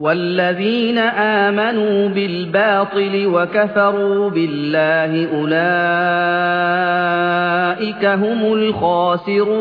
والذين آمنوا بالباطل وكفروا بالله أولئك هم الخاسرون.